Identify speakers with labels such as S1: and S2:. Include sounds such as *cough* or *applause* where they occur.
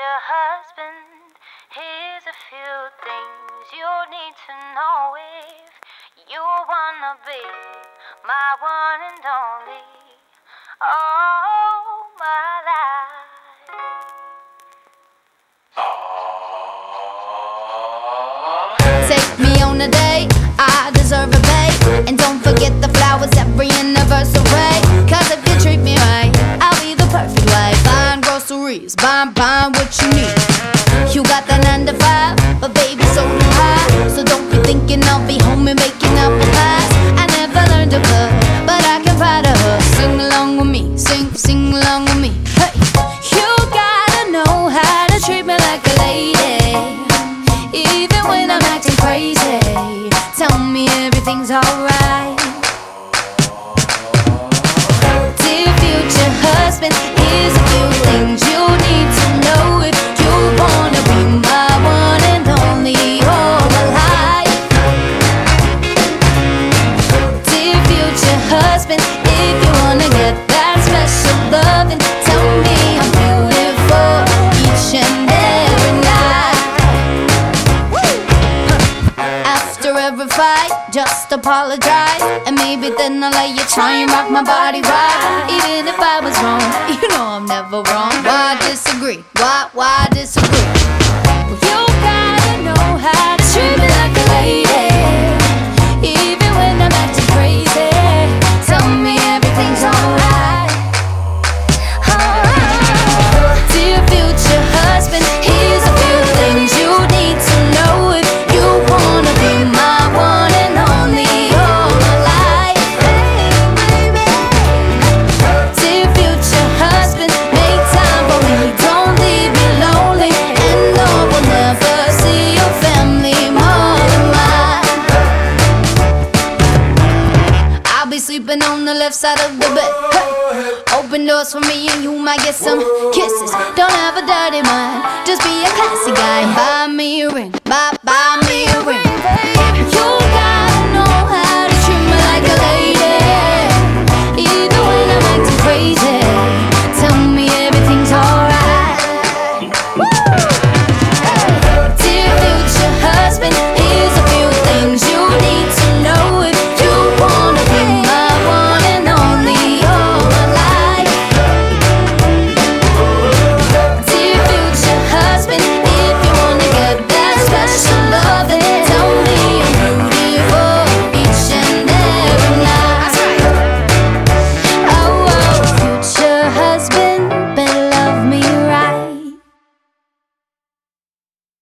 S1: future husband, here's a few things you need to know if you wanna be my one and only. Oh, my life.
S2: Take me on a date, to cook, but I can to her. Sing along with me, sing, sing along with me. Hey, you gotta know how to treat me like a lady. Even when I'm acting crazy, tell me everything's alright. Dear future husband, Fight, just apologize. And maybe then I'll let you try and rock my body right. Even if I was wrong, *laughs* you know I'm never wrong. Why disagree? Why, why disagree? Left side of the bed. Hey. Open doors for me and you might get some kisses. Don't have a dirty mind, just be a